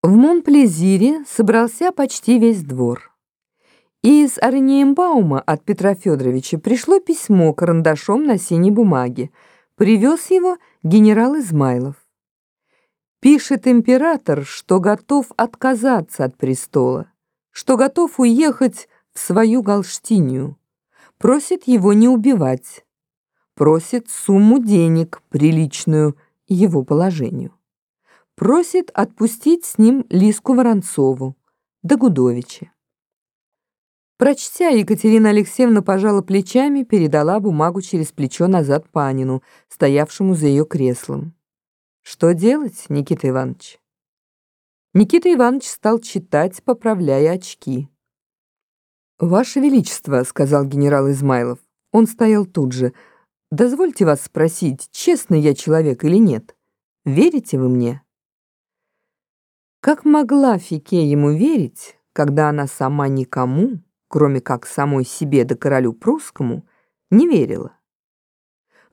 В Монплезире собрался почти весь двор. Из Оренеембаума от Петра Федоровича пришло письмо карандашом на синей бумаге. Привез его генерал Измайлов. Пишет император, что готов отказаться от престола, что готов уехать в свою Галштинию. Просит его не убивать. Просит сумму денег, приличную его положению просит отпустить с ним Лиску Воронцову, Дагудовича. Прочтя, Екатерина Алексеевна пожала плечами, передала бумагу через плечо назад Панину, стоявшему за ее креслом. «Что делать, Никита Иванович?» Никита Иванович стал читать, поправляя очки. «Ваше Величество», — сказал генерал Измайлов, он стоял тут же, — «дозвольте вас спросить, честный я человек или нет? Верите вы мне?» Как могла Фике ему верить, когда она сама никому, кроме как самой себе да королю прусскому, не верила?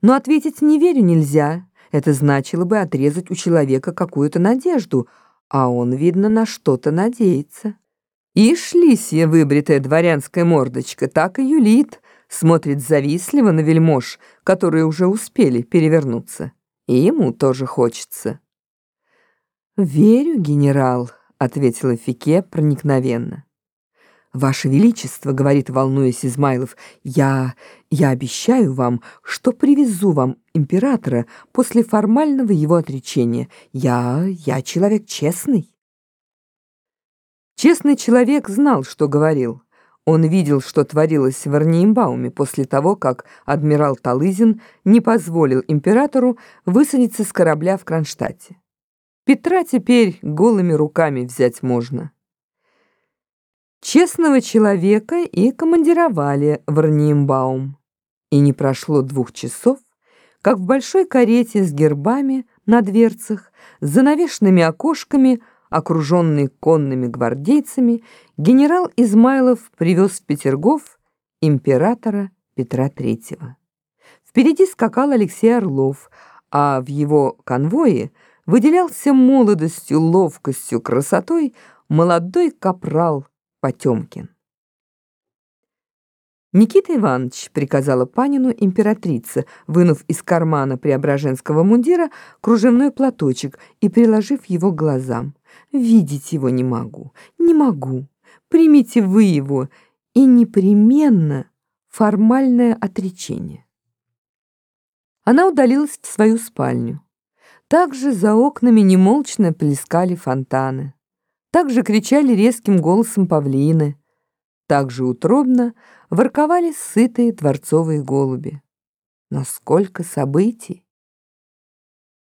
Но ответить «не верю» нельзя. Это значило бы отрезать у человека какую-то надежду, а он, видно, на что-то надеется. И шлисья выбритая дворянская мордочка так и юлит, смотрит завистливо на вельмож, которые уже успели перевернуться. И ему тоже хочется. «Верю, генерал», — ответила Фике проникновенно. «Ваше Величество», — говорит, волнуясь Измайлов, «я... я обещаю вам, что привезу вам императора после формального его отречения. Я... я человек честный». Честный человек знал, что говорил. Он видел, что творилось в Арниембауме после того, как адмирал Талызин не позволил императору высадиться с корабля в Кронштадте. Петра теперь голыми руками взять можно. Честного человека и командировали в Арниембаум. И не прошло двух часов, как в большой карете с гербами на дверцах, с занавешенными окошками, окруженный конными гвардейцами, генерал Измайлов привез в Петергоф императора Петра III. Впереди скакал Алексей Орлов, а в его конвое – выделялся молодостью, ловкостью, красотой молодой капрал Потемкин. «Никита Иванович», — приказала Панину императрица, вынув из кармана преображенского мундира кружевной платочек и приложив его к глазам. «Видеть его не могу, не могу. Примите вы его, и непременно формальное отречение». Она удалилась в свою спальню. Также за окнами немолчно плескали фонтаны. Также кричали резким голосом павлины. Также утробно ворковали сытые дворцовые голуби. Но сколько событий!